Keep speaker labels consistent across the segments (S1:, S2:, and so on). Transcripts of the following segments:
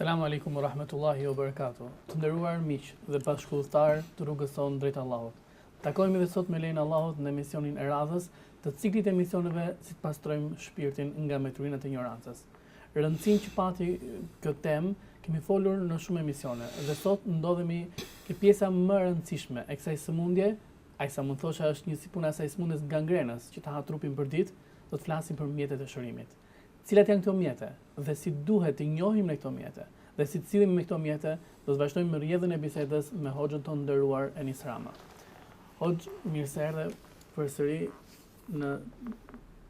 S1: Selamu alejkum wa rahmetullahi wa barakatuh. Të nderuar miq dhe bashkudhëtarë të rrugës sonë drejt Allahut. Takohemi edhe sot me lejen e Allahut në emisionin e radhës të ciklit të emisioneve si të pastrojmë shpirtin nga mbeturinat e injorancës. Rëndësinë që pati kjo temë kemi folur në shumë emisione dhe sot ndodhemi ke pjesa më e rëndësishme e kësaj sëmundje, ajo sa mund të thosha është një si puna e asaj sëmundjes gangrenës që ta ha trupin për ditë, do të flasim për mjetet e shërimit. Cilat janë këto mjete dhe si duhet t'i njohim ne këto mjete dhe si të sillemi me këto mjete, do të vazhdojmë rrjedhën e bisedës me Hoxhën tonë të nderuar Enis Rama. Hoxhë, mirë se erdhe përsëri në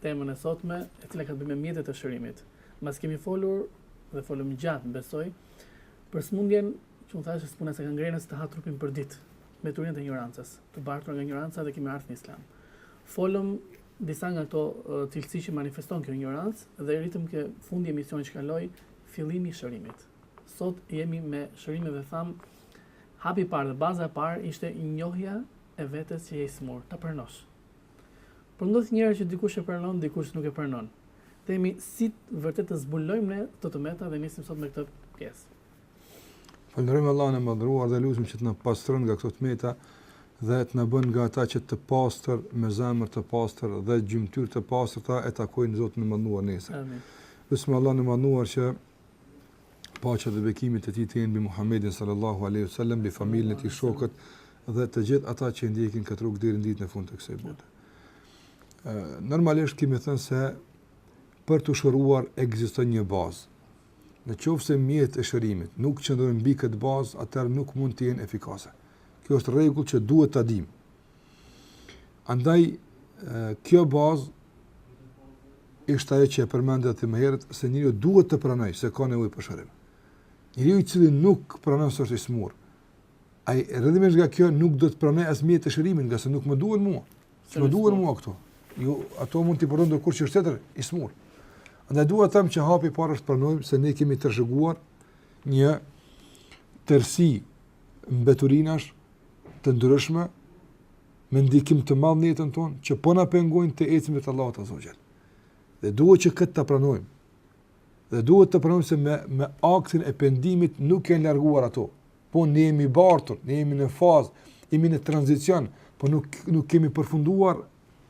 S1: temën e sotme, e cila ka të bëjë me mjetet e shërimit. Mbasi kemi folur dhe folëm gjatë, besoj, për smundjen që më thashë si puna e gangrenës të ha trupin për ditë, mbeturinat e injorancës, të bartur nga injoranca dhe kemi ardhur në Islam. Folëm disa nga këto cilësi që manifeston kjo injorancë dhe arritëm ke fundi i emisionit që kaloi fillimi i shërimit. Sot jemi me shërime dhe thamë hapi i parë dhe baza e parë ishte njohja e vetes që je i smur, ta pranosh. Por ndodh njëherë që dikush e pranon, dikush nuk e pranon. Themi si vërtet të zbulojmë ne këto të meta dhe nisim sot me këtë pjesë.
S2: Falënderojmë Allahun e Madhëruar dhe lusim që të na pastron nga këto të meta dhe të na bën nga ata që të pastër me zemër të pastër dhe gjymtyrë të pastërta e takojnë Zotin e Madhëruar nesër.
S1: Amin.
S2: Lusim Allahun e Madhëruar që paqja dhe bekimet e tij të jenë mbi Muhamedin sallallahu alaihi wasallam, mbi familjen e tij, shokët dhe të gjithë ata që ndjekin këtë rrugë deri në ditën e fundit të kësaj bote. Ë normalisht kemi thënë se për të shëruar ekziston një bazë. Në qoftë se mjetet e shërimit nuk qëndrojnë mbi këtë bazë, atëherë nuk mund të jenë efikase. Kjo është rregull që duhet ta dimë. Andaj kjo bazë është ajo që e përmende ti më herët se njeriu duhet të pranojë se ka nevojë për shërim. Njeriu i cili nuk pranon se është i smur, ai rrjedhimisht nga kjo nuk do të pranojë as mjetet e shërimit, ngase nuk më duhen mua. S'më duhen mua këto. Jo, ato mund t'i përdorë dikush që është i smur. Andaj dua të them që hapi i parë është të pranojmë se ne kemi trashëguar një tërsi mbeturinash të ndryshme me ndikim të madhë në jetën tonë që po na pengojnë të ecim drejt Allahut azze ve xhel. Dhe duhet që këtë ta pranojmë. Dhe duhet të pranojmë se me, me aktin e pendimit nuk janë larguar ato. Po ne i kemi bartur, ne jemi në fazë, jemi në tranzicion, po nuk nuk kemi përfunduar,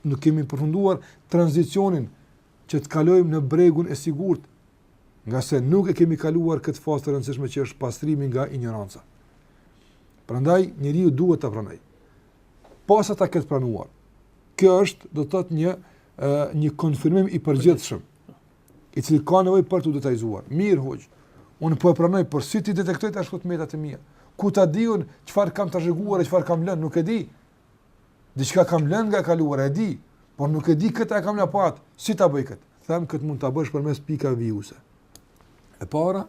S2: nuk kemi përfunduar tranzicionin që të kalojmë në bregun e sigurt, ngase nuk e kemi kaluar këtë fazë të rëndësishme që është pastrimi nga injoranca. Prandaj njeriu duhet ta pranojë. Pasi ta ketë pranuar, kjo është do të thotë një një konfirmim i përgjithshëm i cili ka nevojë për t'u detajzuar. Mirë hoxhë, unë po e pranoj, por si t'i detektoj tash këto meta të mia? Ku ta di unë çfarë kam trashëguar e çfarë kam lënë, nuk e di. Diçka kam lënë nga e kaluara, e di, por nuk e di këtë e kam lënë apo atë. Si ta bëj këtë? Them këtë mund ta bësh përmes pikave vijuese. E para,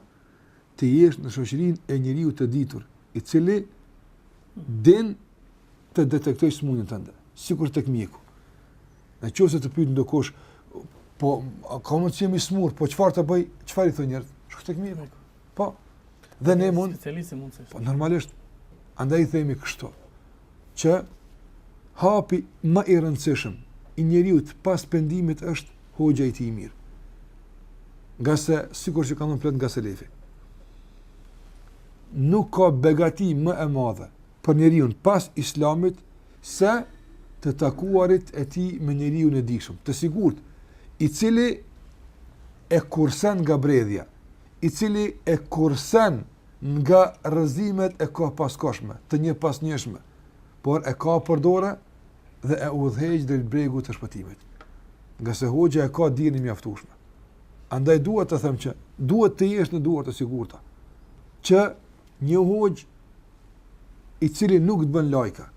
S2: të jesh në shoqërinë e njeriut të ditur, i cili din të detektojë sëmundjen tënde, sikur tek mjeku. Në qoftë se të pyet ndokush, po ka mund të jemi smur, po çfarë të bëj? Çfarë i thonë njerëz? Shko te mjeku. Po. Dhe ne mund specialistë mund të. Po normalisht andaj i themi kështu. që hapi më i rëndësishëm i njeriut pas pendimit është hoxha i tij i mirë. Ngase, sikur që kanë thënë plot nga selefi, nuk ka begati më e madhe për njeriun pas islamit se të takuarit e tij me njeriun e dijshëm. Të sigurt, i cili e kursen nga bredhja, i cili e kursen nga rrëzimet e kohëpaskohshme, të njëpasnjëshme, por e kap për dore dhe e udhëheq drejt bregut të shpëtimit. Ngase hoxha e ka dijen e mjaftueshme. Andaj dua të them që duhet të jesh në duar të sigurta te një hoxhë i cili nuk të bën lajka,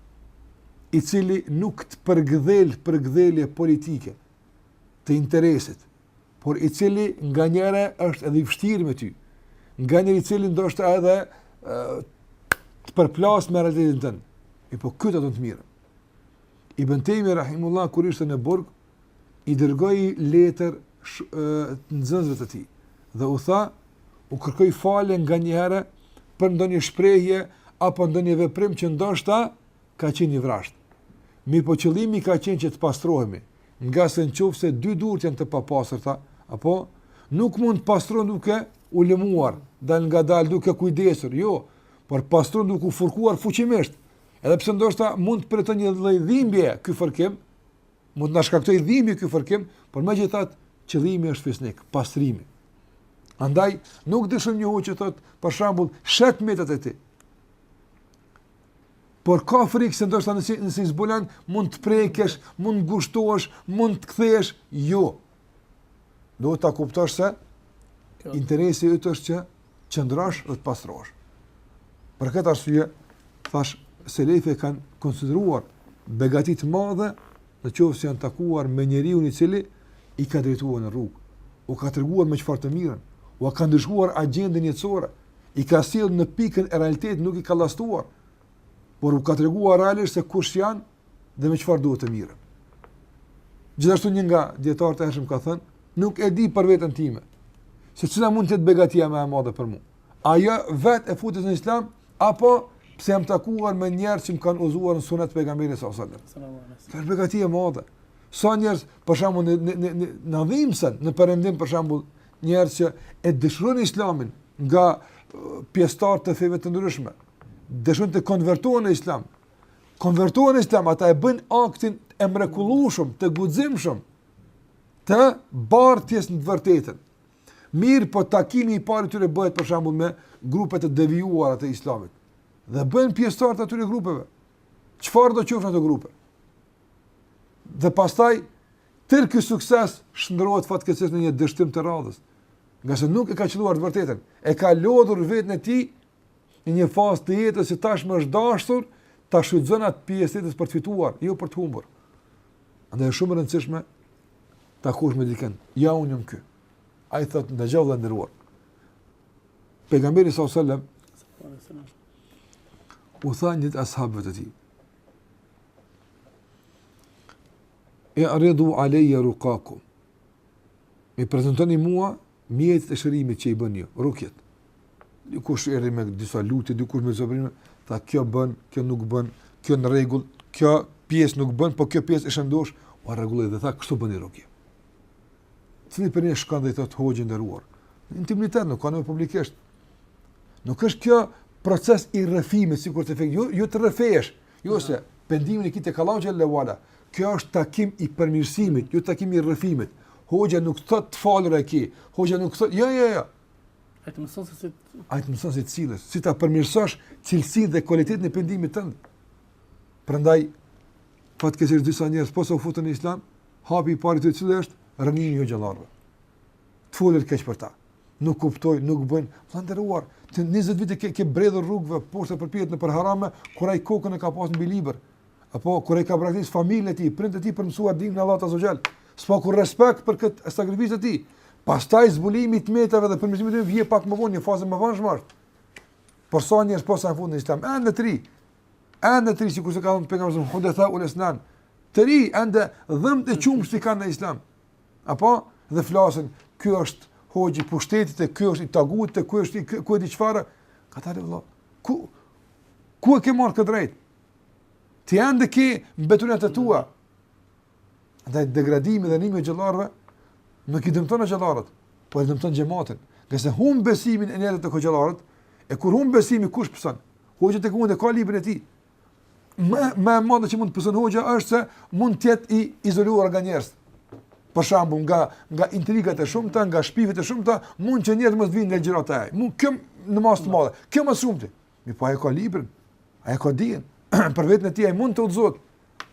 S2: i cili nuk të përgdhel përgdhelje politike të interesit, por i cili nganjëherë është edhe i vështirë me ty, nganjë- i cili ndoshta edhe të përplas me realitetin tënd. E po ky ta do të mirën. Ibn Tejmije Rahimullah kur ishte në burg, u dërgoi letër nxënësve të tij, dhe u tha, u kërkoj falje nganjëherë për ndonjë shprehje, apo ndonjë veprim që ndoshta ka qenë i vrazhdë. Mirëpo qëllimi ka qenë që të pastrohemi, ngase nëse dy duart janë të papastra, apo nuk mund të pastrohen duke u lëmuar, dalngadalë duke u kujdesur, jo, por pastrohen duke u fërkuar fuqimisht. Edhe pse ndoshta mund të pritet një lloj dhimbje ky fërkim, mund të na shkaktojë dhimbje ky fërkim, por megjithatë qëllimi është fisnik, pastrimi. Andaj nuk dëshiron një hoxhë thotë, për shembull, sheh të metat e tij. Por ka frikë se ndoshta nëse i zbulon mund të prekesh, mund të ngushtohesh, mund të kthehesh, jo. Duhet ta kuptosh se interesi yt është që të qëndrosh dhe të pastrohesh. Për këtë arsye thashë selefi kanë konsideruar begati të madhe në qoftë se janë takuar me njeriun i cili i ka drejtuar në rrugë, u ka treguar me çfarë të merren, u ka ndryshuar agjendën jetësore, i ka sjellë në pikën e realitetit, nuk i ka llastuar, por u ka treguar realisht se kush janë dhe me çfarë duhet të merren. Gjithashtu një nga dijetarët e hershëm ka thënë, nuk e di për veten time, se cila mund të jetë begatia më e madhe për mu. A ajo vetë e futjes në islam, apo pse jam takuar me njerëz që më kanë udhëzuar në sunet të Pejgamberit sallallahu alejhi ve
S1: sel-lem. Kjo
S2: është begati e madhe. Sa njerëz, për shembull, në, në, në, në, në dhimësen, në perëndim, për shembull, Njerëz që e dëshirojnë Islamin nga pjesëtarë të feve të ndryshme, dëshirojnë të konvertohen në Islam. Konvertohen në Islam, ata e bëjnë aktin e mrekullueshëm, të guximshëm të bartjes në të vërtetën. Mirëpo takimi i parë i tyre bëhet për shembull me grupe të devijuara të Islamit dhe bëhen pjesëtarë të atyre grupeve. Çfarëdo qofshin ato grupe. Dhe pastaj Tërë ky sukses shndërrohet fatkeqësisht në një dështim të radhës, ngase nuk e ka qëlluar të vërtetën, e ka lodhur veten e tij në një fazë të jetës që tashmë është dashur ta shfrytëzon atë pjesë të jetës për të fituar, jo për të humbur. Andaj është shumë e rëndësishme takohesh me dikënd. Ja unë jam ky. Ai thotë ndaj gjallë i nderuar. Pejgamberi sallallahu alajhi wasallam u tha një ditë ashabëve të tij. I'ridhu alejje rukakum, Mi prezantoni mua mjetet e shërimit që i bëni ju, rukjet. Dikush erdhi me disa lutje, dikush me zbukurime, tha kjo bën, kjo nuk bën, kjo në rregull, kjo pjesë nuk bën, po kjo pjesë e shëndosh, u rregulloi dhe tha kështu bëni rukje. Cili prej nesh shkon dhe i thotë hoxhë i nderuar? Intimitetet nuk kallxohen publikisht. Nuk është kjo proces i rrëfimit, sikur te fetë, jo, jo të rrëfesh, Jo se, pendimin e ki tek Allahu xhel-le ve ala, kjo është takim i përmirësimit, jo takim i rrëfimit. Hoxha nuk thotë të falur e ki, hoxha nuk thotë, jo, jo, jo.
S1: Ai të mëson se si
S2: Ai të mëson se cilës, si ta përmirësosh cilësinë dhe kualitetin e pendimit tënd. Prandaj fatkeqësisht disa njerëz posa u futën në Islam, hapi i parë të cilës është rënimi i hoxhallarëve. Të folet keq për ta. Nuk kuptojnë, nuk bëjnë. Vëlla i nderuar, ti 20 vite ke ke bredhur rrugëve poshtë përpjetë nëpër harame, kur ai kokën e ka pasur mbi libër. Apo kur ai ka braktisur familjen e tij, prindërit e tij për të mësuar dinin e Allahut azze ve xhel. S'paku respekt për këtë sakrificë të tij. Pastaj zbulimi i të metave dhe përmirësimi i tyre vjen pak më vonë, një fazë e mëvonshme është. Por disa njerëz posa futen në islam, ende të rinj. Ende të rinj sikurse ka thënë pejgamberi sallallahu alajhi wasallam, "Hudatha ul-esnan." Të rinj, ende dhëmbët e qumështit i kanë në islam. Apo dhe flasin, ky është hoxhë i pushtetit e ky është i tagut e ky është i ku e di çfarë. Kadalë vëlla. Ku ku e ke marrë këtë të drejtë? Ti ende ke mbeturinat e tua. Dhe degradimi dhe rrënimi i hoxhallarëve nuk i dëmton hoxhallarët, por e dëmton xhamatin. Sepse humb besimin e njerëzve te hoxhallarët, e kur humb besimin kush pëson? Hoxha tek e fundit ka librin e tij. më më e madhe që mund të pëson hoxha është se mund të jetë i izoluar nga njerëz. Për shembull, nga nga intrigat e shumta, nga shpifjet e shumta, mund që njerëz mos të vijnë në ligjërata te ai. Mund kjo në masë të madhe. Kjo më së shumti. Mirëpo ai ka librin. Ai ka dijen. për veten e tij ai mund të udhëzohet.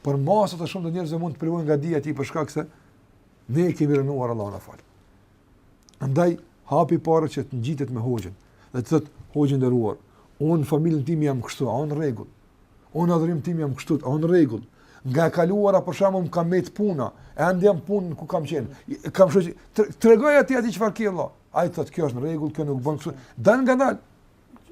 S2: Por masat e shumta të njerëzve mund të privohen nga dija e tij për shkak se ne e kemi rrënuar, Allahu na faltë. Andaj, hapi i parë që të ngjitet me hoxhën, dhe t'i thotë, hoxhë i nderuar, unë në familjen time jam kështu, a është në rregull, unë në adhurimin tim jam kështu, a është në rregull, nga e kaluara për shembull më ka mbetë puna, e ende jam në punë ku kam qenë. Kam shokë, tregoji atij atë çfarë ke vëlla. Ai thotë kjo është në rregull, kjo nuk bën kështu. Dalëngadalë.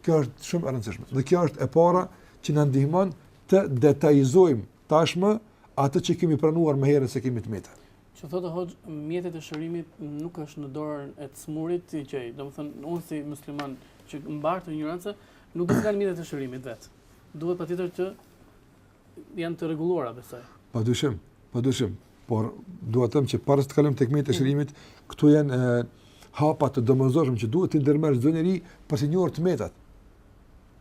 S2: Kjo është shumë e rëndësishme. Dhe kjo është e para që na ndihmon të detajizojmë tashmë atë që kemi pranuar më herët se kemi të meta.
S1: Që thotë hoxhë, mjetet e shërimit nuk është në dorën e të sëmurit t'i gjejë. Domethënë, unë si musliman që mbart injorancë, nuk do t'i kam mjetet e shërimit vetë. Duhet patjetër që janë të rregulluara, besoj.
S2: Pa dyshim, pa dyshim. Por, dua të them që para se të kalojmë tek mjetet e mm. shërimit, këta janë e, hapa të domosdoshëm që duhet të ndërmarrë çdo njeri për t'i njohur të metat.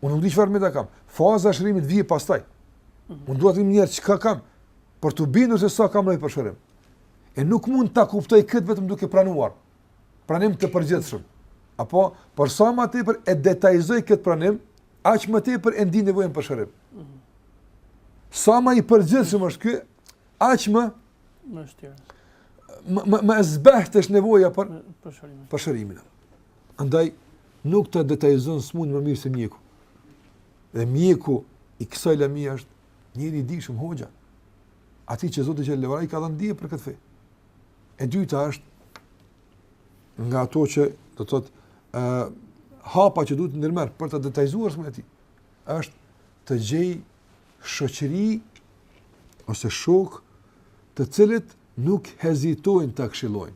S2: Unë nuk di çfarë të meta kam. Faza e shërimit vjen pastaj. Mm. Unë duhet të di njëherë çka kam, për t'u bindur se sa kam nevojë për shërim. E nuk mund ta kuptoj këtë vetëm duke pranuar. Pranim të përgjithshëm. Apo, por sa më tepër e detajzoj këtë pranim, aq më tepër e ndin nevojën për shërim. Sa më i përgjithshëm është ky, aq më
S1: më vështirë.
S2: Më më e zbehtë është nevoja për
S1: për shërimin.
S2: Për shërimin. Andaj nuk të detajzon sëmundjen më mirë se mjeku. Dhe mjeku i kësaj lëmi është Njeri i dijshëm hoxha, atij që Zoti xhel-le ve ala i ka dhënë dije për këtë fe. E dyta është nga ato që do të thotë uh, hapa që duhet të ndërmerr për ta detajzuar sëmundjen e tij, është të gjejë shoqëri ose shokë të cilët nuk hezitojnë ta këshillojnë,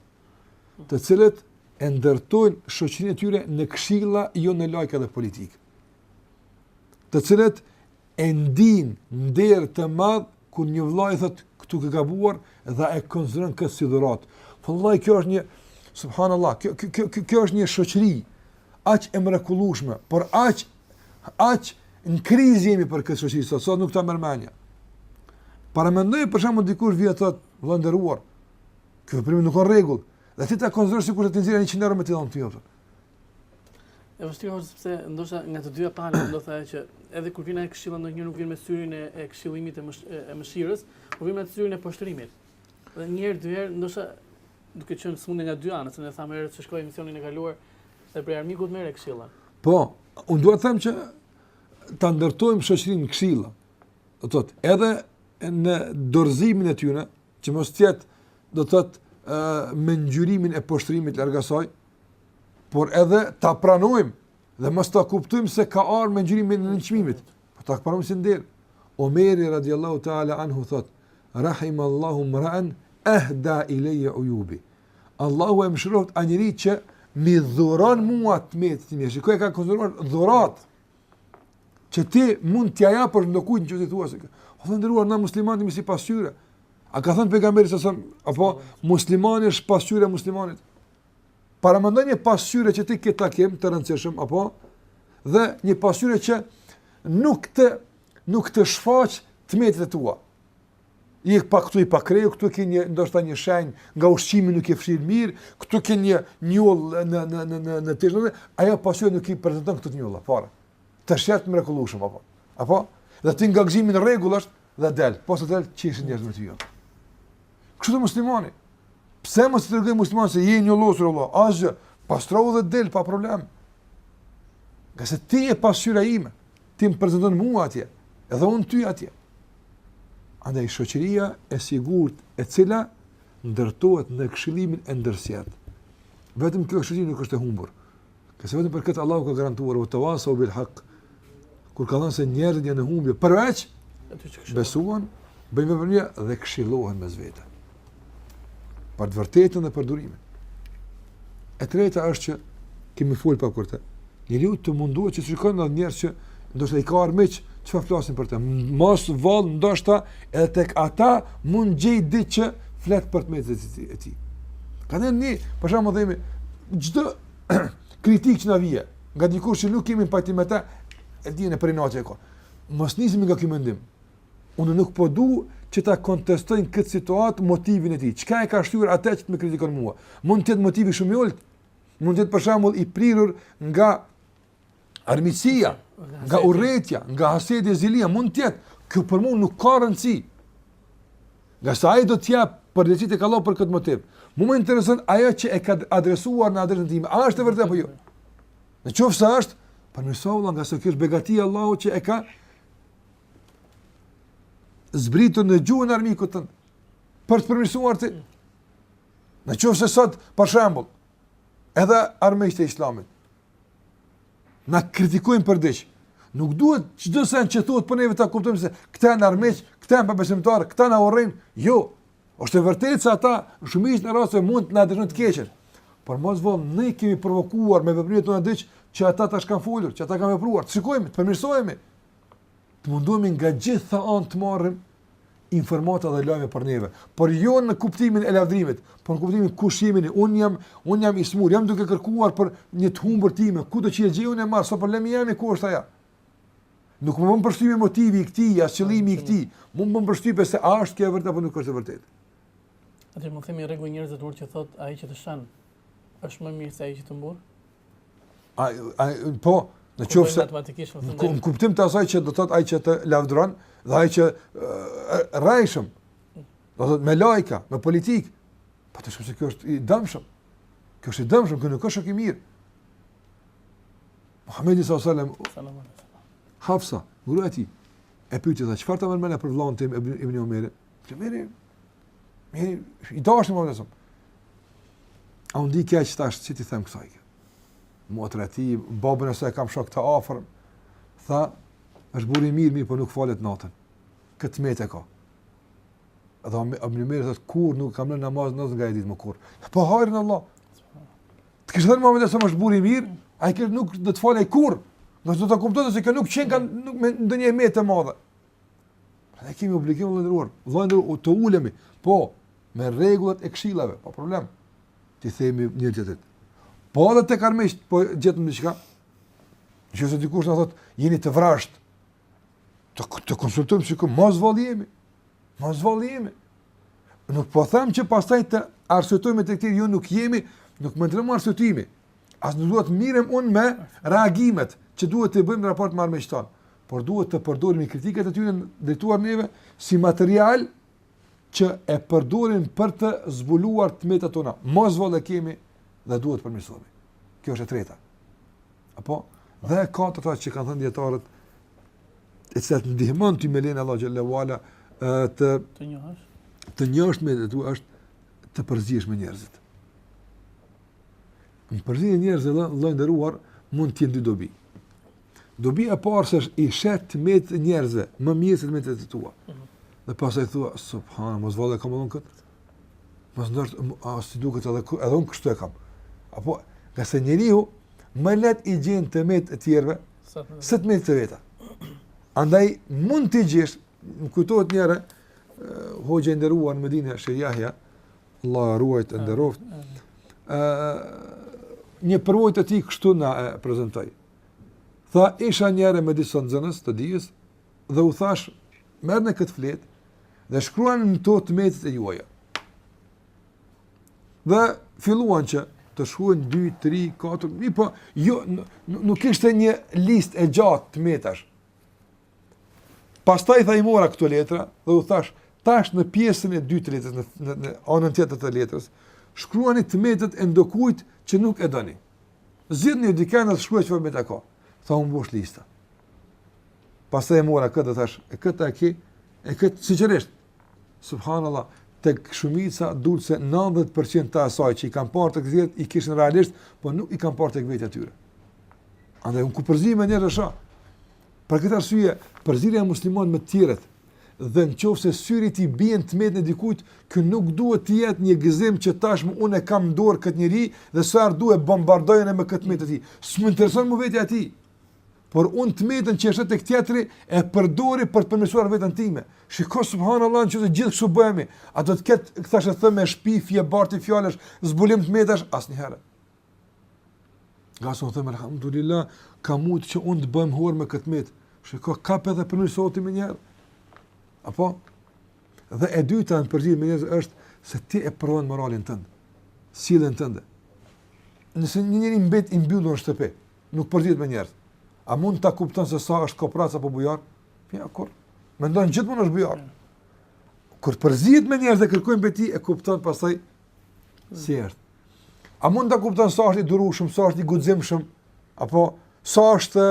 S2: të cilët e ndërtojnë shoqërinë e tyre në këshilla, jo në lajka dhe politikë, të cilët e ndien nder të madh kur një vëlla i thot këtu ke gabuar dhe e konsideron këtë si dhuratë. Po vëllai kjo është një subhanallahu, kjo kjo kjo kjo është një shoqëri aq e mrekullueshme, por aq aq në krizë jemi për këtë shoqëri sot, sot nuk ta merr mendja. Paramendoje për shembull dikush vjen thot vëlla i nderuar, ky veprim nuk është në rregull. Dhe ti ta konsiderosh sikur të nxjerrë 100 euro me t'i dhënë ty atë.
S1: E vështirë është sepse ndoshta nga të dyja palët do thoya që edhe kur vjen ajo këshilla ndonjëherë nuk vjen me syrin e këshillimit e e mëshirës, por vjen me syrin e poshtërimit. Dhe një herë dy herë ndoshta duke qenë sëmundje nga dy anët, ne thamë herët si edhe emisionin e kaluar se prej armikut merr këshilla.
S2: Po, unë dua të them që ta ndërtojmë shoqërinë këshilluese. Do thotë edhe në dorëzimin e tyre, që mos të jetë do të thotë me ngjyrimin e poshtrimit larg asaj, por edhe ta pranojmë dhe mos ta kuptojmë se ka ardhur me ngjyrimin e nënçmimit, po ta pranojmë si nder. Omeri radiallahu ta'ala anhu thot, Rahim Allahu mraen, ehda i leje u jubi. Allahu e mëshiroftë atë njeri që m'i dhuron mua të metat e mia. Shiko e ka konsideruar dhuratë. që ti mund t'ia japësh ndokujt nëse i thua se o i nderuar na muslimanët jemi si pasqyrë. A ka thënë pejgamberi sa son apo muslimani është pasqyrë e muslimanit? Paramendo një pasqyrë që ti ke takim të rëndësishëm apo dhe një pasqyrë që nuk të nuk të shfaq të metat e tua. Je pak këtu i pakrehur, këtu ke një ndoshta një shenjë nga ushqimi nuk e ke fshirë mirë, këtu ke një njollë në në në në në të gjithë, ajo pasqyrë nuk i prezanton këto njolla fare. Të qet mrekullueshëm apo. Apo? Dhe ti nga gëzimi në rregull është dhe del, posa të del qeshin njerëzit me ty. Kështu dhe muslimani. Pse mos t'i tregoj musliman se je i njollosur Allah, hajt pastrohu dhe del pa problem. Ngase ti je pasqyra ime. Ti më prezanton mua atje, edhe unë ty atje. Andaj shoqëria e sigurt e cila ndërtohet në këshillimin e ndërsjellë. Vetëm kjo shoqëri nuk është e humbur. Sepse vetëm për këtë Allahu ka garantuar ua tawasau bil haq. Kur ka thënë se njerëzit janë në humbje përveç
S1: atyre që
S2: besuan, bëjnë vepra dhe këshillohen mes vete. Për të vërtetën dhe për durimin. E treta është që kemi fol pak për të. Njeriu të munduhet që të shikojë ndonjë njerëz që ndoshta i ka armiq, çfarë flasin për të. Mos vall ndoshta edhe tek ata mund gjejë diç që flet për të metat e tij. Të tij. Ka dhe një, për shembull të themi, çdo kritikë që na vjen, nga dikush që nuk kemi pajtim me ta, e dimë për inate e ka. Mos nisemi nga ky mendim, Unë nuk po du që ta kontestojmë këtë situatë motivin e tij. Çka e ka shtyur atë që të me kritikon mua? Mund të jetë motivi shumë i ulët. Mund të jetë për shembull i prirur nga armiqësia, nga urrejtja, nga hasedi e zilia. Mund të jetë. Kjo për mu nuk ka rëndësi. Nga sa ai do të jap përgjegjësi tek Allahu për këtë motiv. Mu me intereson ajo që e ka adresuar në adresën time. A është e vërtetë apo jo? Në qoftë se është, për ngase kjo është begati e Allahut që e ka zbritur në gjuhën e armikut tënd për të përmirësuar ti. Në qoftë se sot, për shembull, edhe armiqtë e Islamit na kritikojnë për diç, nuk duhet çdo sen që thonë për neve ta kuptojmë se këta janë armiq, këta janë pabesimtar, këta na urrejnë. Jo. Është e vërtetë se ata në shumicën e rasteve mund të na dëshirojnë të keqen. Por mos vallë ne kemi provokuar me veprimet tona diç që ata tash kanë folur, që ata kanë vepruar. Të shikojmë, të përmirësohemi. të mundohemi nga gjitha anë të marrim informata dhe lajme për neve, por jo në kuptimin e lavdrimit, por në kuptimin kush jemi ne, un jam, un jam i smur, jam duke kërkuar për një të humbur time, kudo të gjej e marr, s'ka problem e kujt është ajo. Nuk më bën përshtypje motivi i këtij, as qëllimi i këtij, më bën përshtypje se a është kjo e vërtetë apo nuk është e vërtetë.
S1: Andaj themi rregull njerëzve të urtë që thot ai që të shan është më mirë se ai që të mburr.
S2: ai ai po në qoftë se
S1: matematikisht më
S2: thonë në kuptim të asaj që do thotë ai që të lavdron dhe ai që rrejshëm do thotë me lajka me politik po të shkojë ky është i dëmshëm ky është i dëmshëm ky nuk është shok i mirë Muhamedi sallallahu alaihi wasallam Hafsa gruaja e tij e pyeti tha çfarë të merr mendja për vllaun tim Ibn Omer Ibn Omer Njeri do të mendonte hë, a unë diçka që tash që t'i them kësaj, motër e tij, babën e saj e kam shok të afërt, tha, është burrë i mirë, mirëpo nuk falet natën. Këtë metë e ka. Edhe Ibn Omeri thotë, kur nuk kam lënë namaz nate nga ajo ditë më kurrë. Po hajrë në Allah. Të kishte thënë Muhamedi se është burrë i mirë, ai kurrë nuk do të falej kurrë. Ngase do të kuptohet se kjo nuk qenka ndonjë metë e madhe. Ne kemi obligim të nderuar vëllezër të ulemi, po, me rregullat e kshillave, pa problem, t'i themi njëri-tjetrit. Po edhe tek armiqt, po gjetëm diçka, në qoftë se dikush na thot, jeni të vrazhdë, të, të konsultojmë që këmë, mos vallë jemi, mos vallë jemi. Nuk po them që pasaj të arsyetojmë vetveten, jo nuk jemi, nuk më ndihmon arsyetimi, As nuk duhet të mirremi ne me reagimet që duhet të bëjmë në raport me armiqtë tonë, por duhet të përdorim kritikat e tyre drejtuar neve si material që e përdorim për të zbuluar të metat tona. Mos vallë i kemi dhe duhet të përmirësohemi. Kjo është e treta. Apo dhe e katërta që kanë thënë dijetarët e cila të ndihmon ty me lejen e Allahut xhele ue ala të
S1: të njohësh
S2: të njohësh të metat e tua është të përzihesh me njerëzit. Në përzierjen me njerëz, vëlla i nderuar, mund të jenë dy dobi. Dobia e parë se i sheh të metat e njerëzve, më mirë se të metat e tua.
S1: Mhm.
S2: Dhe pastaj thua, subhanallah, mos vallë e kam edhe unë këtë? Mos ndoshta, si duket edhe, edhe unë kështu e kam. Apo, ngase njeriu, më lehtë i gjen të metat e të tjerëve, se të metat e veta. Andaj, mund t'i gjesh, më kujtohet njëherë, hoxha i nderuar në Medine, Shejh Jahja, Allah e ruajttë e nderoftë. Ë një përvojë të tij kështu na e prezantoi. Tha isha një herë me disa nxënës të dijes dhe u thashë merrni këtë fletë dhe shkruani në to të metat e juaja. Dhe filluan që të shkruajnë 2, 3, 4, mirëpo, jo, nuk ishte një listë e gjatë të metash. Pastaj tha i mora këto letra dhe u thashë, tash në pjesën e dytë të letrës, në, në, në anën tjetër të letrës, shkruani të metat e ndokujt që nuk e doni. Zgjidh një dikënd dhe shkruaj çfarë të meta ka. Tha u mbush lista. Pastaj i mora këto dhe thashë, e këtë a e ki, e këtë si është. Subhanallah, te shumica dul se 90% të asaj që i kanë parë tek të tjerët, i kishin realisht, po nuk i kanë parë tek vetja e tyre. Andaj, unë kur përzihem me njerë Për këtë arsye, përzierja e muslimanit me të tjerët dhe në qoftë se syri i tij bie në të metën e dikujt, ky nuk duhet të jetë një gëzim që tashmë unë e kam në dorë këtë njeri dhe sa herë të dua e bombardoj me këtë të metë të tij. S'më intereson më vetja e tij. Por unë të metën që është tek tjetri e përdor për të përmirësuar veten time. Shiko subhanallah në qoftë se të gjithë kështu bëhemi. A do të ketë thashetheme shpifje, bartje fjalësh, zbulim të metash asnjëherë. Ngase unë them, alhamdulillah, ka mujtë që unë të bëhem horë me këtë të metë. Shih ta kapi edhe përmirësoj menjëherë. Apo? Dhe e dyta në përzierje me njerëz është se ti e provon moralin tënd, sjelljen tënde. Nëse një njeri mbet i mbyllë në shtëpi, nuk përzihet me njerëz. A mund ta kupton se sa është koprrac apo bujar? Jo, kurrë. Mendon gjithmonë se është bujar. Kur përzihet me njerëz e kërkojnë prej tij, e kupton pastaj Sjertë. A mund ta kupton sa është i durueshëm, sa është i guximshëm, apo sa është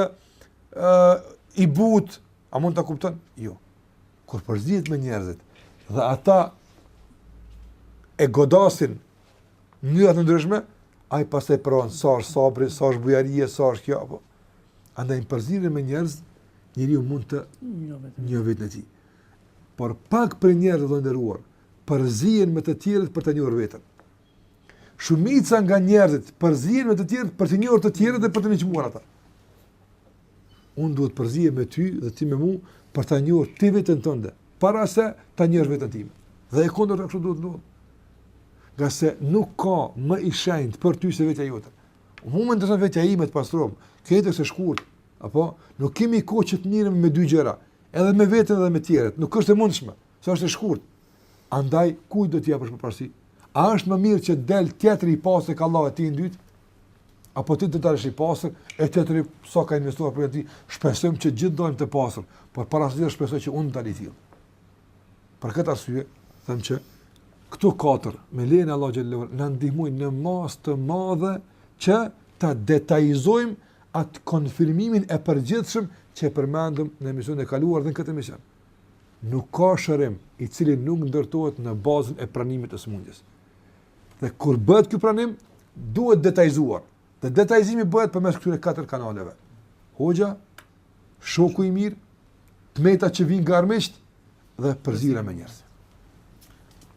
S2: uh, i butë, a mund ta kupton? Jo. Kur përzihet me njerëzit, dhe ata e godasin në mënyra të ndryshme, ai pastaj e provon sa është sabri, sa është bujaria, sa është kjo, apo. Andaj përzihet me njerëz, njeriu mund
S1: ta
S2: njohë veten e tij. Por pak prej njerëzve, i nderuar, përzihen me të tjerët për të njohur veten. Shumica nga njerëzit përzihen me të tjerët për të njohur të tjerët dhe për të nënçmuar ata. Unë duhet të përzihem me ty dhe ti me mua për të njohur ti veten tënde, para se ta njohësh veten time. Dhe e kundërta kështu duhet të ndodhë. Ngase nuk ka më i shenjtë për ty se vetja jote. Unë më ndërsa vetja ime të pastrohem, jeta është e shkurt, apo nuk kemi kohë që të merremi me dy gjëra, edhe me veten dhe me tjerët. Nuk është e mundshme. S'është e shkurt. Andaj kujt do t'i japësh përparësi? A është më mirë që të dalë tjetri i pastër te Allahu, ti i ndytë? Apo ti do të dalësh i pastër e tjetri sadso ka investuar për ti? Shpresojmë që të gjithë dalim të pastër, por para së gjithash shpresoj që unë të dal i tillë. Për këtë arsye, them që këto katër me lejen e Allahut xhelleshanuhu na ndihmojnë në masë të madhe që ta detajizojmë atë konfirmimin e përgjithshëm që e përmendëm në emisionin e kaluar dhe në këtë emision. Nuk ka shërim i cili nuk ndërtohet në bazën e pranimit të sëmundjes. Dhe kur bëhet ky pranim, duhet detajzuar. Dhe detajzimi bëhet përmes këtyre katër kanaleve. Hoxha, shoku i mirë, të metat që vijnë nga armiqtë dhe përzierja me njerëz.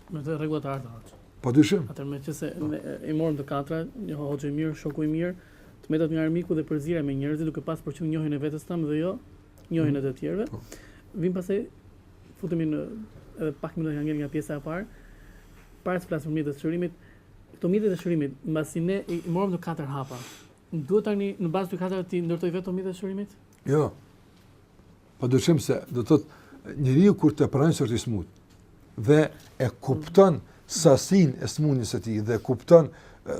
S1: Me këto rregulla të arta.
S2: Pa dyshim.
S1: Atëherë meqenëse i morëm të katra, një hoxhë i mirë, shoku i mirë, të metat nga armiku dhe përzierja me njerëz duke pas për qëllim njohjen e vetes tënde dhe jo njohjen e të tjerëve.
S2: Po.
S1: Vijmë pastaj futemi në edhe pak minuta kanë ngel nga pjesa e parë. Pra të flasim për mjetet e shërimit, këto mjetet e shërimit, mbasi ne i morëm këto katër hapa. Duhet tani në bazë të katërve t'i ndërtoj vetëm mjetet e shërimit?
S2: Jo. Pa dyshim s'do të thotë njeriu kur ta pranojë se është i smurë dhe e kupton sasinë e smundjes së tij dhe e kupton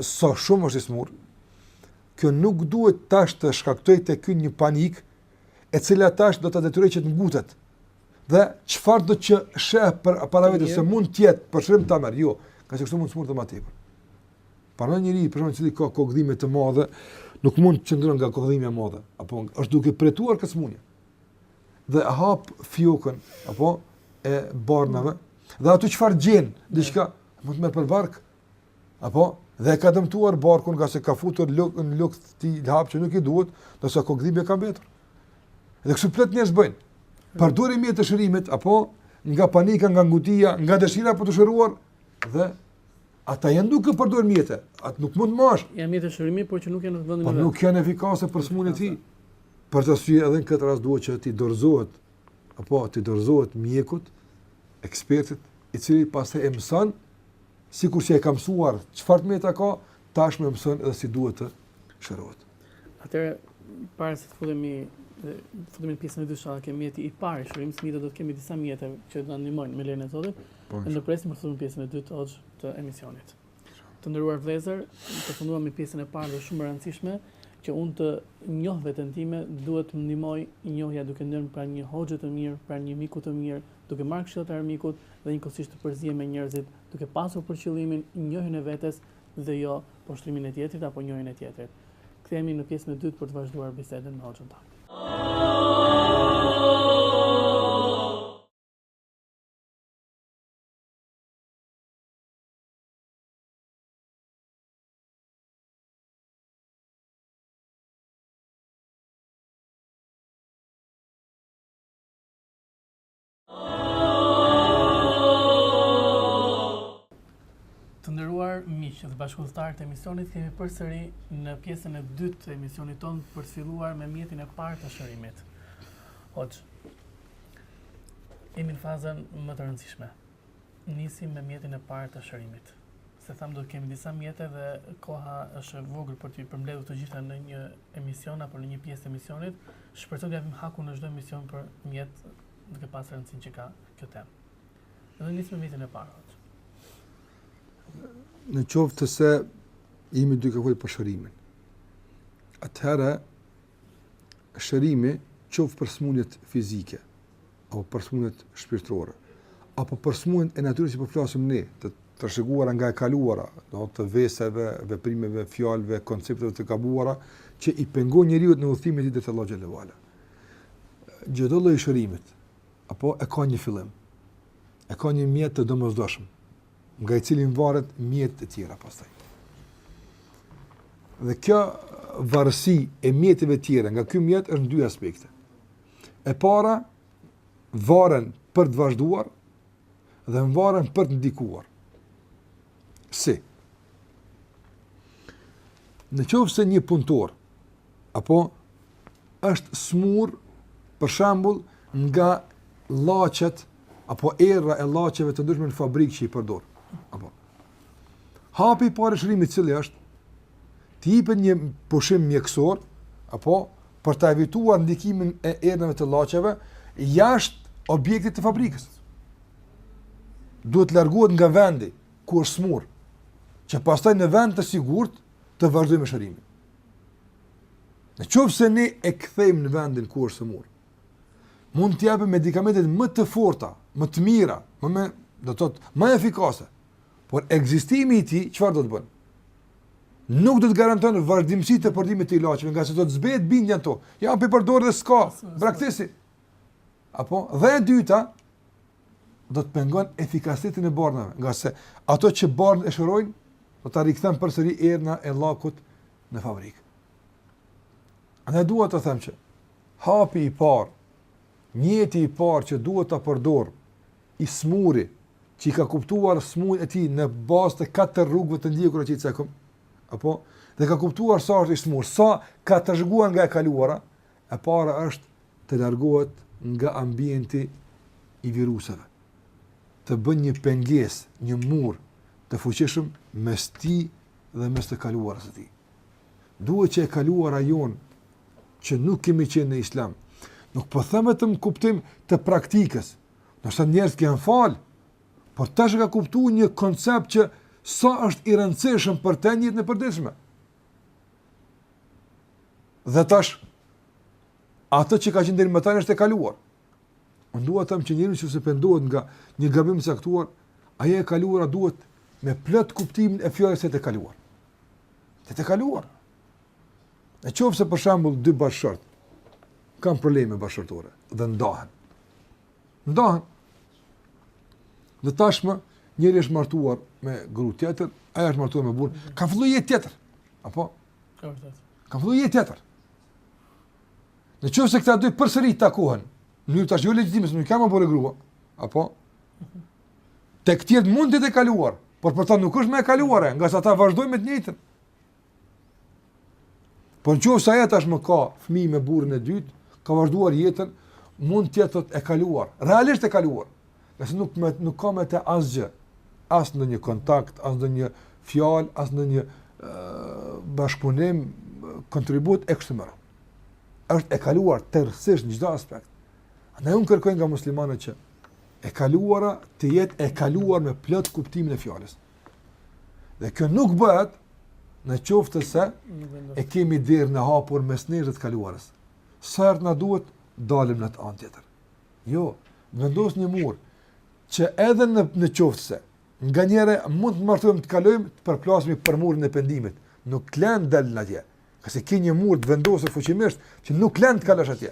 S2: sa shumë është i smur, kjo nuk duhet tash të shkaktojë tek ky një panik, e cila tash do ta detyrojë që të ngutet. Dhe çfarëdo që sheh përpara vetes se mund të jetë për shërim ta marr, jo, ngase kështu mund të smuret më tepër. Pra një njeri, për shembull të cilit ka kokëdhimbje të mëdha, nuk mund të qëndrojë nga kokëdhimbjet e mëdha, apo është duke përjetuar këtë smundje. Dhe hap fiokën, apo e barnave, dhe ato çfarë gjen, diçka mund të marrë për bark, Apo dhe e ka dëmtuar barkun ngase ka futur lugë në lugë t'i hap që nuk i duhet, dhe sa kokëdhimje e ka mbetur. Dhe kështu plot njerëz bëjnë. Përdorin mjete të shërimit apo nga panika, nga ngutia, nga dëshira për të shëruar dhe ata janë duke përdorur mjete. At nuk mund t'marrsh.
S1: Janë mjete shërimi, por që nuk janë në vendin e vet.
S2: Po nuk janë efikase për smunjen e tij. Për këtë arsye edhe në këtë rast duhet që t'i dorëzohet apo t'i dorëzohet mjekut, ekspertit, i cili pastaj e mëson sikurse e ka mësuar çfarë të meta ka, tashmë e mëson edhe si duhet të shërohet.
S1: Atëherë, para se të futemi dhe futemi në pjesën e dytë, inshallah kemi mjetin e parë të shërimit, mjetet do të kemi disa mjete që do na ndihmojnë me lejen e Zotit.
S2: Po.
S1: Ne presim të futemi në pjesën e dytë të emisionit. Të nderuar vëllezër, përfunduam me pjesën e parë dhe shumë e rëndësishme, që unë të njoh veten time, duhet të më ndihmojë njohja duke ndenjur pranë një hoxhë të mirë, pranë një miku të mirë, duke marrë këshillat e armikut dhe njëkohësisht të përzihem me njerëzit, duke pasur për qëllim njohjen e vetes dhe jo poshtrimin e tjetrit apo njohjen e tjetrit. Kthehemi në pjesën e dytë për të vazhduar bisedën me hoxhën ta. miq dhe bashkudhëtarë të emisionit, kthehemi përsëri në pjesën e dytë të emisionit tonë për të filluar me mjetin e parë të shërimit. Hoxhë, jemi në fazën më të rëndësishme. Nisim me mjetin e parë të shërimit. Siç thamë do të kemi disa mjete dhe koha është e vogël për të përmbledhur të gjitha në një emision apo në një pjesë të emisionit. Shpresoj të japim hakun në çdo emision për mjet duke pasur rëndësinë që ka kjo temë. Dhe nisim me mjetin e parë.
S2: Në qoftë se jemi duke folur për shërimin. Atëherë shërimi qoftë për sëmundjet fizike, apo për sëmundjet shpirtërore, apo për sëmundjet e natyrës që po flasim ne, të trashëguara nga e kaluara, do të veseve, veprimeve, fjalëve, koncepteve të gabuara që i pengon njeriu në udhëtimin e tij te Allahu xhele ue ala. Çdo lloj shërimi apo e ka një fillim. E ka një mjet të domosdoshëm, nga i cili varen mjetet e tjera pastaj. Dhe kjo varësi e mjeteve të tjera nga ky mjet është në dy aspekte. E para, barën për të vazhduar dhe barën për të ndikuar. Si? Në qoftë se një punëtor, apo është smur për shembull nga llaqet, apo era e llaqeve të ndryshme në fabrikë që i përdor. Apo. Hapi i parë i shërimit cili është t'i jepet një pushim mjekësor, apo për ta evituar ndikimin e erërave të llaqeve jashtë objektit të fabrikës. Duhet të largohet nga vendi ku është smur, që pastaj në vend të sigurt të vazhdojmë me shërimin. Në qoftë se ne e kthejmë në vendin ku është smur, mund t'i japim medikamentet më të forta, më të mira, më, me do të thotë më efikase, Por ekzistimi i tij çfarë do të bën? Nuk do të garanton vazhdimësitë e përdorimit të ilaçeve, ngase do të zbehet bindja në to. Jam po përdor dhe s'ka, braktisi. Apo, dhe e dyta, do të pengon efikasitetin e barnave, ngase ato që barnat e shërojnë, do t'i rikthen përsëri era e llakut në fabrikë. Pra dua të them që, hapi i parë, mjeti i parë që duhet ta përdorë, i smuri, që i ka kuptuar smujën e tij në bazë të katër rrugëve të ndjekura që i cekëm, apo, dhe ka kuptuar sa është i smur, sa ka të shkuar nga e kaluara, e para është të largohet nga ambienti i viruseve, të bën një pengesë, një mur të fuqishëm mes tij dhe mes të kaluarës së tij. Duhet që e kaluara jonë, që nuk kemi qenë në islam, nuk po them vetëm në kuptim të praktikës, Ndoshta njerëzit që janë fal, por tash e ka kuptuar një koncept që sa është i rëndësishëm për të në jetën e përditshme. Dhe tash ato që ka qenë deri më tani është e kaluar. Unë dua të them që njeriu që pendohet nga një gabim i caktuar, ajo e kaluara duhet me plot kuptimin e fjalës të jetë e kaluar. Të jetë e kaluar. Në qoftë se për shembull dy bashkëshortë kanë probleme bashkëshortore dhe ndahen. Ndahen. Dhe tashmë njëri është martuar me grua tjetër, ajo është martuar me burrë, ka fillu jetë tjetër. Apo?
S1: Ka fillu jetë tjetër.
S2: Ka fillu jetë tjetër. Në qoftë se këta dy përsëri takohen, në një, tash jo legjitimisht, nuk janë më burrë e grua, apo? Të të tjerët mund të jetë e kaluar, por për ta nuk është më e kaluar e, ngase ata vazhdojnë me të njëjtën. Por në qoftë se ajo tashmë ka fëmijë me burrën e dytë, ka vazhduar jetën, mund të jetë e kaluar, realisht e kaluar, nëse nuk, me, nuk ka me te asgjë, asnjë kontakt, asnjë fjalë, asnjë bashkëpunim, kontribut, e kështu me radhë, është e kaluar tërësisht në çdo aspekt. A ne unë kërkojmë nga muslimanët që e kaluara të jetë e kaluar me plot kuptimin e fjalës. Dhe kjo nuk bëhet në qoftë se e kemi derën e hapur mes nesh dhe të kaluarës. Sa herë na duhet dalim n'atë anë tjetër. Jo, vendos një mur që edhe në në qoftë se nganjëherë mund të mendojmë të kalojmë, të përplasemi për murin e pendimit. Nuk t'len dalën atje. Ngase ke një mur të vendosur fuqimisht që nuk t'len të kalosh atje.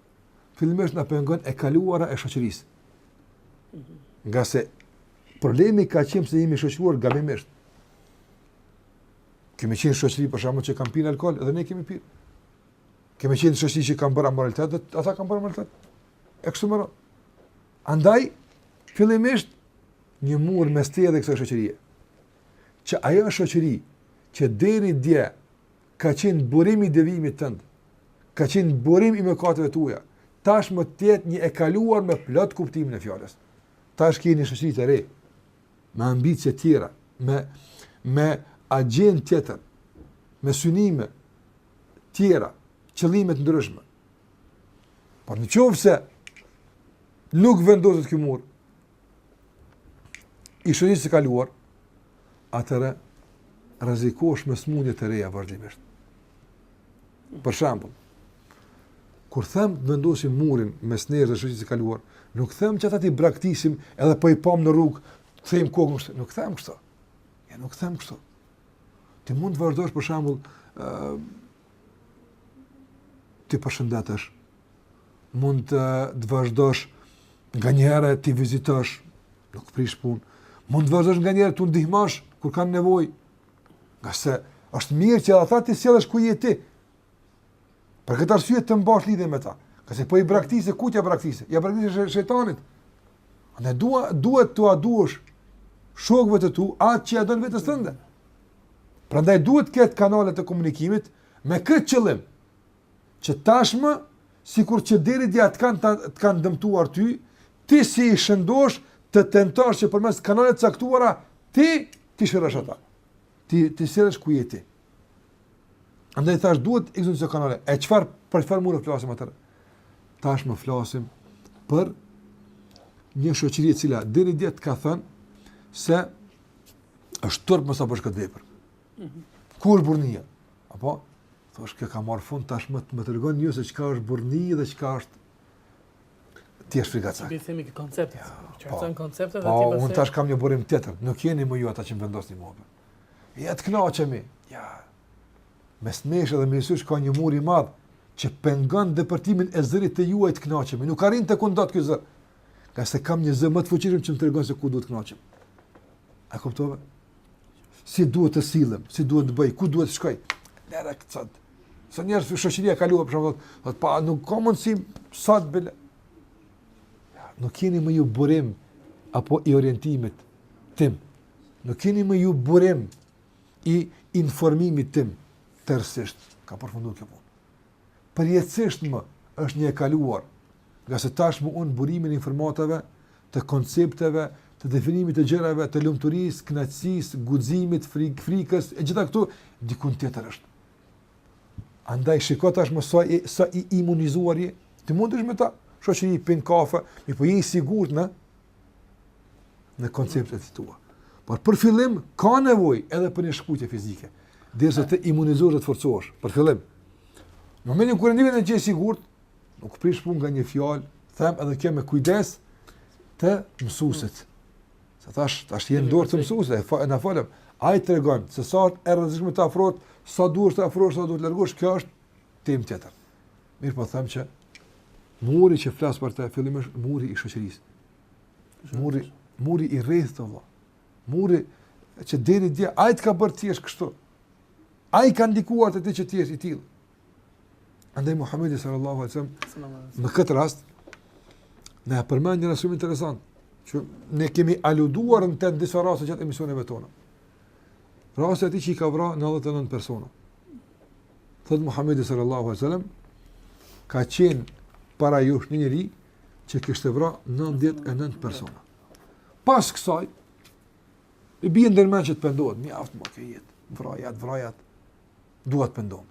S2: fillimisht na pengon e kaluara e shoqërisë. Ngase problemi ka qenë se jemi shoqëruar gabimisht. Kemi qenë shoqëri për shkakun që kanë pirë alkool dhe ne kemi pirë. Kemi qenë shoqëri që kanë bërë amoralitet dhe ata kanë bërë amoralitet. E kështu me radhë. Andaj, fillimisht, një mur mes teje dhe kësaj shoqërie. Që ajo shoqëri që deri dje ka qenë burim i devijimit tënd, ka qenë burim i mëkateve tuaja, tashmë të jetë një e kaluar me plot kuptimin e fjalës. Tash ke një shoqëri të re, me ambicie tjera, me me agjendë tjetër, me synime tjera, qëllime të ndryshme. Por në qoftë se nuk vendoset ky mur, i shoqërisë së kaluar, atëherë rrezikohesh me smundje të reja vazhdimisht. Për shembull, kur them të vendosim murin mes nesh dhe shoqërisë së kaluar, nuk them që ata t'i braktisim edhe po i pam në rrugë, të kthejmë kokën kështu, nuk them kështu. Jo, nuk them kështu. Ti mund të vazhdojsh për shembull, ë, t'i përshëndetësh, mund të të vazhdosh nganjëherë t'i vizitosh, nuk prish punë, mund të vazhdosh nganjëherë t'u ndihmosh, kur kanë nevojë, ngase është mirë që ata t'i sjellësh ku je ti, për këtë arsye të mbash lidhje me ta, ngase po i braktise, kujt ia braktise, ia braktise shejtanit, ne dua, duhet t'ua duash shokëve të tu, atë që ia don vetes tënde, Prandaj duhet të ketë kanale të komunikimit me këtë qëllim, që tashmë, sikur që deri dje ata të kanë, ata të kanë dëmtuar ty, ti si i shëndosh të tentosh që përmes kanaleve të caktuara ti t'i shërosh ata. Ti t'i sjellësh ku je ti. Andaj thash duhet të ekzistojnë kanale. E çfarë për çfarë mund të flasim atë? Tashmë flasim për një shoqëri e cila deri dje të ka thënë se është turp mos apo këtë vepër. Mhm. Kur burrnia? Apo Thosh, kjo ka marrë fund, tashmë të më tregoni ju se çka është burrni dhe çka është ti je frikacak.
S1: T'i themi këto koncepte. Ja, që po. janë konceptet
S2: po, aty pas. Po, unë tash kam një burrim tjetër. Nuk jeni më ju ata që vendosni mua. Ja të kënaqemi. Ja. Mes nesh dhe mes jush ka një mur i madh që pengon depërtimin e zërit të juaj te unë. Nuk arrin tek unë dot ky zë. Ngase kam një zë më të fuqishëm që më tregon se ku duhet të kënaqem. A kuptove? si duhet të sillem, si duhet të bëj, ku duhet të shkoj. Lëre këtë Sa njerëz që shoqëria ka kaluar për shkak të pa nuk ka mundësi sa të bëj. Ja, nuk jeni më ju burim apo i orientimit tim. Nuk jeni më ju burim i informimit tim tërësisht. Ka përfunduar kjo punë. përjetësisht më është një e kaluar, ngase tashmë unë burimin e informatave, të koncepteve, të definimit të gjërave, të lumturisë, kënaqësisë, guximit, frik, frikës e gjitha këto dikun tjetër është. Andaj shiko tashmë sa i sa i imunizuar je, ti mundesh me ta shoqëri pin kafe, mirëpo je i sigurt në në konceptet e tua. Por për fillim ka nevojë edhe për një shkputje fizike, derisa të imunizohesh dhe të forcohesh. Për fillim. Në momentin kur ndjen që je i sigurt, nuk prish punë nga një fjalë, them edhe kjo me kujdes të mësuesit. Se thash, tash je në dorë të mësuesit, fa, na falem. Ai tregon se sa e rrezikshme të afrohet, sa duhet të afrohesh, sa duhet të largohesh, kjo është temë tjetër. Mirëpo them që muri që flas për të fillimisht muri i shoqërisë. Muri, muri i rrethit vëlla. Muri që deri dje ai të ka bërë të jesh kështu. Ai ka ndikuar te ti që ti je i tillë. Andaj Muhamedi sallallahu alaihi wasallam në këtë rast na përmend një rast shumë interesant që ne kemi aluduar në të disa raste gjatë emisioneve tona. Rasti i atij që i ka vrarë 99 persona. Thot Muhamedi sallallahu alaihi wasallam ka qenë para jush një njeri që kishte vra 99 persona. Pas kësaj, i bje ndërmen që të pendohet, mjaft më kjo jetë, vrasjet, vrasjet, duhet të pendohet.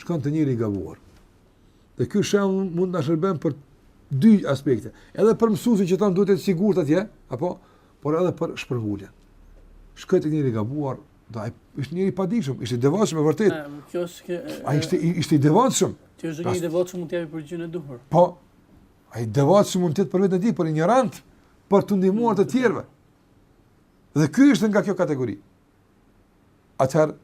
S2: Shkon te njeriu i gabuar. Dhe ky shembull na shërben për dy aspekte. Edhe për mësuesin që thamë duhet me e siguru tjetër, apo, por edhe për shpërnguljen. Shkon te njeriu i gabuar, Po ai ishte njeri i padijshëm, ishte i devotshëm e vërtet.
S1: Kjo është
S2: ai ishte ishte i devotshëm.
S1: Te çdo një i devotshëm mund të japë përgjigjen e duhur.
S2: Po. Ai i devotshëm mund të jetë për vete të tij, por injorant për të ndihmuar të tjerëve. Dhe ky ishte nga kjo kategori. Atëherë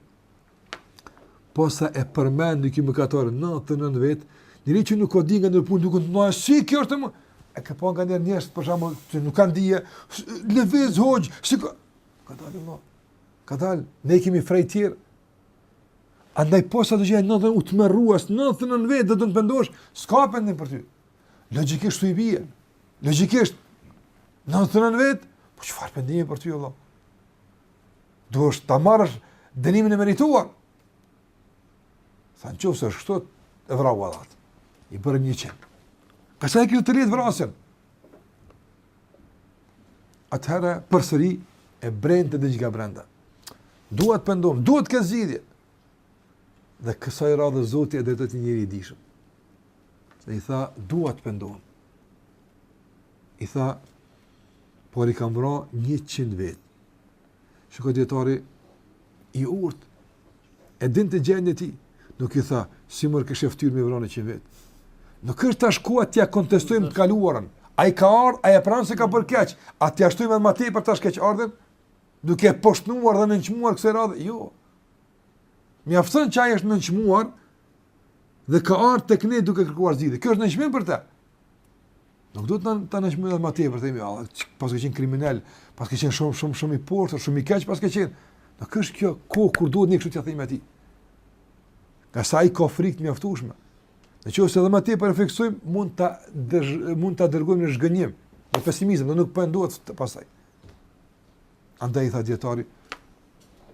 S2: posa e përmend ky mëkatar 99 vetë, njeri që nuk ka dije nga ndërpren duke të thënë si kjo është më e ke pa nga njerëz për shembull që nuk kanë dije, lëviz hoj, si Ka dalë Allah. Ka dalë, ne i kemi frej tjerë. Andaj posa të gjithë, në dhe u tmerrua, nëntëdhjetë e nëntë vetë dhe të pendohesh, s'ka pendim për ty. Logjikisht si i bie. Logjikisht, nëntëdhjetë e nëntë vetë, po çfarë pendimi për ty, Allah? Duhesh ta marrësh dënimin e merituar. Tha në qoftë se është kështu, e vrau dhe atë. I bëri njëqind. Kësa e kjo të rritë vrasën? Atëherë, përsëri, e brente diçka nga brenda. Dua të pendohem, duhet të ketë zgjidhje. Dhe kësaj radhe zoti e drejtoi te një njeri i dijshëm. Dhe i tha, dua të pendohem. I tha, por i kam vra njëqind vetë. Shiko dijetari i urtë, e dinte gjendjen e tij, nuk i tha, si more, kishe fytyrë me vra njëqind vetë. Nuk është tash koha t'ia kontestojmë të kaluarën, ai ka ardhë, ai e pranon se ka bërë keq, a t'ia shtojmë edhe ma tepër tash keqardhjen, duke e poshtëruar dhe nënçmuar kësaj radhë, jo. Mjafton që ai është nënçmuar dhe ka ardhë tek ne duke kërkuar zgjidhje, kjo është nënçmim për te, Nuk duhet ta nënçmojmë edhe më tepër t'i themi, "Ah, paske qenë kriminel, paske qenë shumë shumë shumë i poshtër, shumë i keq paske qenë." Nuk është kjo koha kur duhet ne kështu t'i themi atij. Ngase ai ka frikë të mjaftueshme. Në qoftë se edhe më tepër e frikësojmë, mund ta mund ta dërgojmë në zhgënjim, në pesimizëm, dhe nuk pendohet pastaj. Andaj i tha dijetari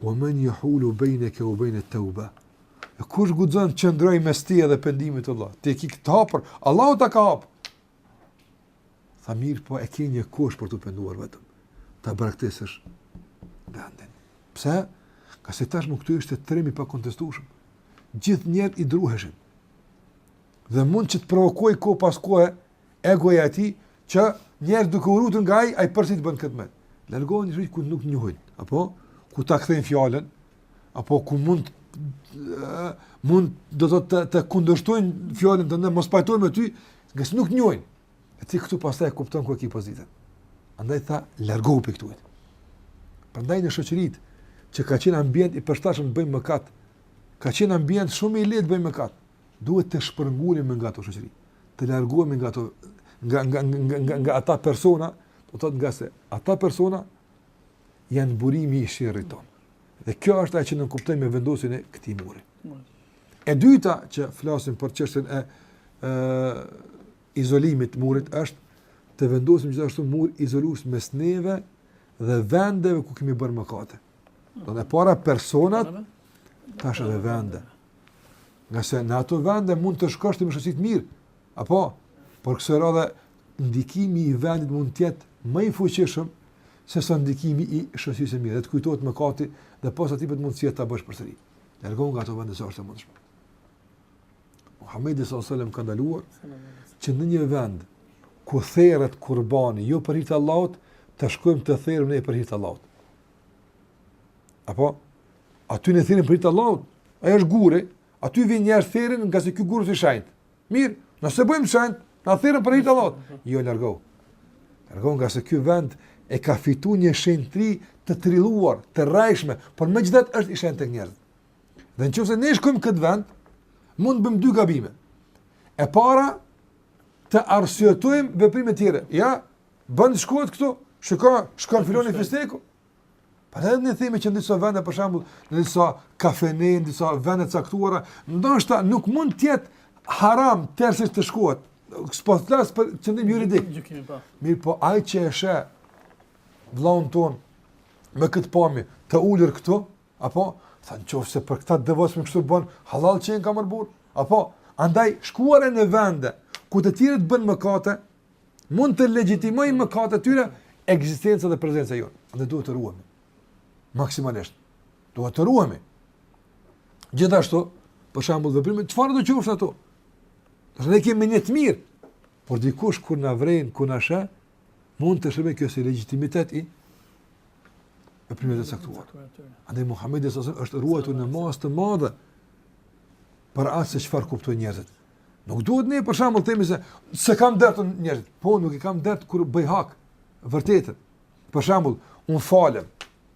S2: wa man yahulu bainaka wa bain at-tauba. E kush guxon të qëndrojë mes teje dhe pendimit te Allahu? Ti e ke këtë të hapur, Allahu ta ka hap. Tha mirë, po e ke një kusht për t'u penduar vetëm. Ta braktisësh vendin. Pse? Ngase tashmë këtu ishte trim i pakontestueshëm. Gjithë njerëz i druheshin. Dhe mund që të provokoj ko pas kohë egoja e tij që njerëz duke u frikur nga ai, ai përsëri të bën këtë mëkat. Largohu te njerëzit ku nuk të njohin, apo ku ta kthejnë fjalën, apo ku mund mund do të të, të kundërshtojnë fjalën tënde, mos pajtohen me ty, nga s' të njohin. E ti këtu pastaj e kupton ku e ke pozitën. Andaj tha, largohu prej këtu. Prandaj në shoqëritë që ka qenë ambient i përshtatshëm të bëjmë mëkat, ka qenë ambient shumë i lehtë të bëjmë mëkat. Duhet të shpërngulemi nga ato shoqëri, të largohemi nga ato nga nga nga nga, nga ata persona, do të thotë nga se ata persona janë burimi i sherrit ton. Dhe kjo është ajo që ne kuptojmë me vendosjen e këtij muri. E dyta që flasim për çështjen e ë izolimit të murit është të vendosim gjithashtu mur izolues mes neve dhe vendeve ku kemi bërë mëkate. Do thotë para personat tash edhe vende. Nga se në ato vende mund të shkosh ti me shoqëri të mirë, apo por kësaj radhe ndikimi i vendit mund të jetë më i fuqishëm se sa ndikimi i shoqërisë së mirë. Të kujtohet mëkati dhe pastaj vjen mundësia ta bësh përsëri. Largohu nga ato vende sa është e mundshme. Muhamedi sallallahu alajhi wasallam ka ndaluar që në një vend ku theret kurbani jo për hir të Allahut, të shkojmë të therim ne për hir të Allahut. Apo, aty ne therim për hir të Allahut, ai është gur, aty vijnë njerëz therin nga se ky gur është i shenjtë. Mirë, ne s'e bëjmë shenjtë, ne therim për hir të Allahut. Jo, largohu. Largohu nga se ky vend e ka fitu një shenjtëri të trilluar, të rrejshme, por megjithatë është i shenjtë te njerëzit. Dhe në qoftë se ne shkojmë n'këtë vend, mund të bëjmë dy gabime. E para, të arsyetojmë veprimet e tyre. Ja, Bën t'shkohet këtu, shiko, shkon filan fisteku. Pa edhe ne themi që në disa vende për shembull, në disa kafene, në disa vende të caktuara, ndoshta nuk mund të jetë haram tërësisht të shkohet. S'po flas për qëndrim juridik.
S1: Po.
S2: Mirëpo ai që e sheh vllaun ton me këtë pamje të ulur këtu, apo tha në qoftë se për këta të devotshëm kështu bën, hallall qenka me bo, apo andaj shkuarja në vende, ku të tjerët bëjnë mëkate, Mund të legjitimojnë mëkatet e tyre ekzistenca dhe prezenca jonë. Andaj duhet të ruhemi. Maksimalisht. Duhet të ruhemi. Gjithashtu, për shembull, veprimet çfarëdo qofshin ato. Ndoshta kemi nijet të mirë. Por dikush kur na vren, kur na sheh, mund të shërbejë kjo si legjitimitet i veprimit të caktuar. Andaj Muhamedi sallallahu alaihi wasallam është ruajtur në masë të madhe për atë se çfarë kuptojnë njerëzit. Nuk duhet ne për shembull të themi se s'i kam dert njerëzit. Po nuk i kam dert kur bëj hak vërtetën. Për shembull, un falem.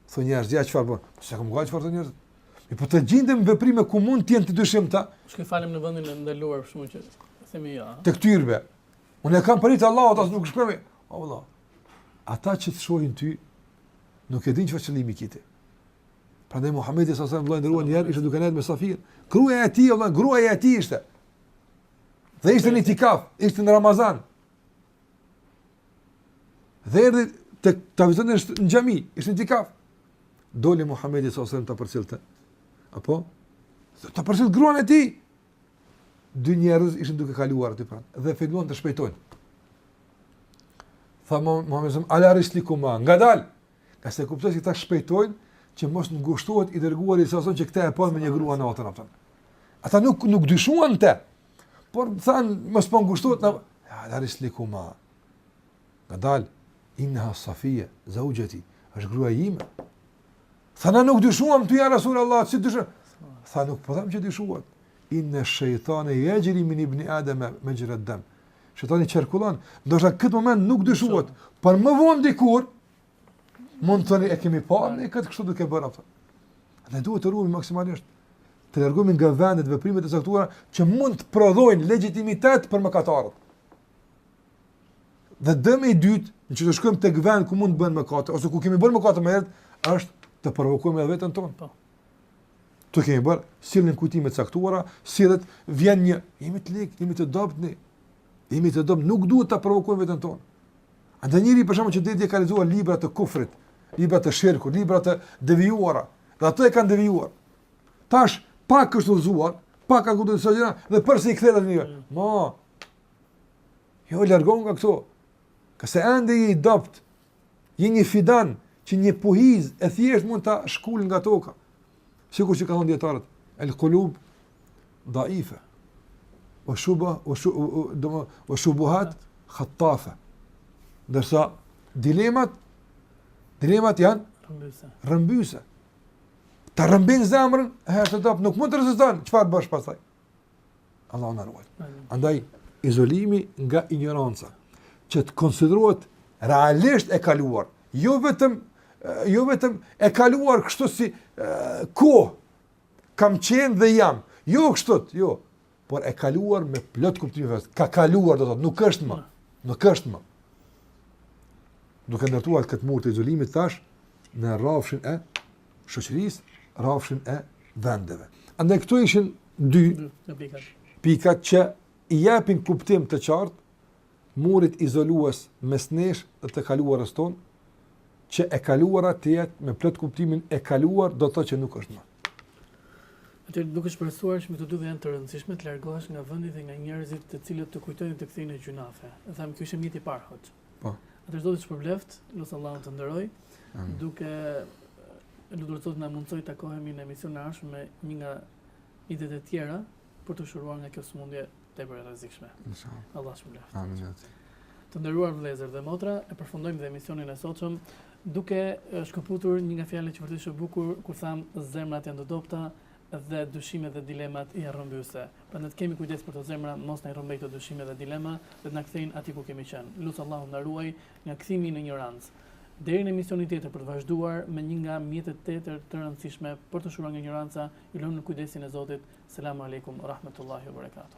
S2: Thonë njerëz, ja çfarë bën. Po s'e kam gajle çfarë thonë njerëzit. Mirëpo të gjindem n'veprime ku mund të jenë të dyshimta.
S1: Shkoj falem në vendin e ndaluar për shembull që themi ja.
S2: Te kjo tyrbe. Un e kam për hir të Allahut as nuk shkruaj. O vëlla. Ata që të shohin ty nuk e din çfarë qëllimi ki ti. Prandaj Muhamedi s.a.s. vëlla i nderuar një herë ishte duke nejt me Safijen. Gruaja e tij, vëllai, gruaja e tij ishte. Dhe ishte në itikaf, ishte në Ramazan. Dhe erdhi ta vizitojë në xhami, ishte në itikaf. Doli Muhamedi s.a.s. ta përcillte. Apo? Dhe ta përcillte gruan e tij. Dy njerëz ishin duke kaluar aty pranë dhe filluan të shpejtojnë. Tha Muhamedi, "Ala rislikuma, ngadal." Ngase kuptoi se këta shpejtojnë që mos të ngushtohet i dërguari s.a.s. që këta e panë me një grua natën aty. Ata nuk nuk dyshuan te. Por thanë mos po ngushtohet ala rislikuma. Ngadal inneha Safija zawjati është grua ime. Thanë nuk dyshuam ty ja Rasul Allah, si dyshuam? Tha nuk po them që dyshuat. Inna shejtani yajri min ibn Adam mejra dem. Shejtani qarkullon, ndoshta në këtë moment nuk dyshuat, por më vonë dikur, mund të thëni e kemi parë, ne këtë kështu duke bërë, apëton. Ne duhet të ruhemi maksimalisht, të largohemi nga vendet veprimet e caktuara, që mund të prodhojnë legjitimitet për mëkatarët. Dhe dëmi i dytë, që të shkojmë tek vend ku mund të bëjmë mëkate, ose ku kemi bërë mëkate më herët, është të provokojmë edhe vetën tonë.
S1: Po.
S2: Ku kemi bërë, sjellin kujtime të caktuara, sjellet, vjen një, jemi të ligj, jemi të dobët ne. Jemi të dobët, nuk duhet ta provokojmë veten tonë. Andaj njeri për shembull që deri dje ka lexuar libra të kufrit, libra të shirkut, libra të devijuara, dhe ato e kanë devijuar. Tash pak është udhëzuar, pak ka kuptuar ca gjëra dhe përse i kthehet atë njëri. Ma. Jo largohu nga këto. Ngase ende i dobët, Je një fidan që një puhiz e thjeshtë mund ta shkulë nga toka. Sikur që kanë thënë dijetarët, el kulub daifa. O shuba, o shu, do o shubuhat khatafa. Ndërsa dilemat dilemat janë
S1: rrëmbyse.
S2: Rrëmbyse. Ta rrëmbin zemrën, e është e dobët, nuk mund të rezistojë, çfarë bësh pastaj? Allahu na
S1: ruajt.
S2: Andaj, izolimi nga injoranca, që të konsiderohet realisht e kaluar, jo vetëm, jo vetëm e kaluar kështu si kohë, kam qenë dhe jam, jo kështu, jo, por e kaluar me plot kuptimin e fjalës, ka kaluar, do të thotë nuk është më, nuk është më. Duke ndërtuar këtë mur të izolimit tash, në rrafshin e shoqërisë, rrafshin e vendeve. Andaj këtu ishin dy pika që i japin kuptim të qartë murit izolues mes nesh dhe të kaluarës tonë, që e kaluara të jetë me plot kuptimin e kaluar do të thotë që nuk është më.
S1: Atë duke shpresuar që me të dy dhe janë të rëndësishme të largohesh nga vendi dhe nga njerëzit të cilët të kujtojnë të kthejnë në gjynafe. Tham ky është mjeti i parë, hoxhë.
S2: Po.
S1: Atëherë Zoti të shpërbleftë, lus Allahun të të nderojë, Amin. duke lutur Zotin të na mundësojë të takohemi në emisionin e ardhshëm me një nga idetë e tjera për t'u shëruar nga kjo sëmundje tepër e rrezikshme.
S2: Inshallah.
S1: Allahu të shpërbleftë.
S2: Amin.
S1: Të nderuar vëllezër dhe motra, e përfundojmë dhe emisionin e sotshëm duke shkëputur një nga fjalët që vërtet është e bukur kur thamë zemrat janë të dobëta, dhe dyshimet dhe dilemat janë rrëmbyese. Prandaj të kemi kujdes për këto zemra mos na i rrëmbejnë këto dyshime dhe dilema dhe të na kthejnë aty ku kemi qenë. Lus Allahun të na ruajë nga kthimi në injorancë. Deri në emisionin tjetër për të vazhduar me një nga mjetet tjetër të rëndësishme për t'u shëruar nga injoranca, ju lëmë në kujdesin e Zotit. Selamu Alejkum Rahmetullahi ue berekatuh.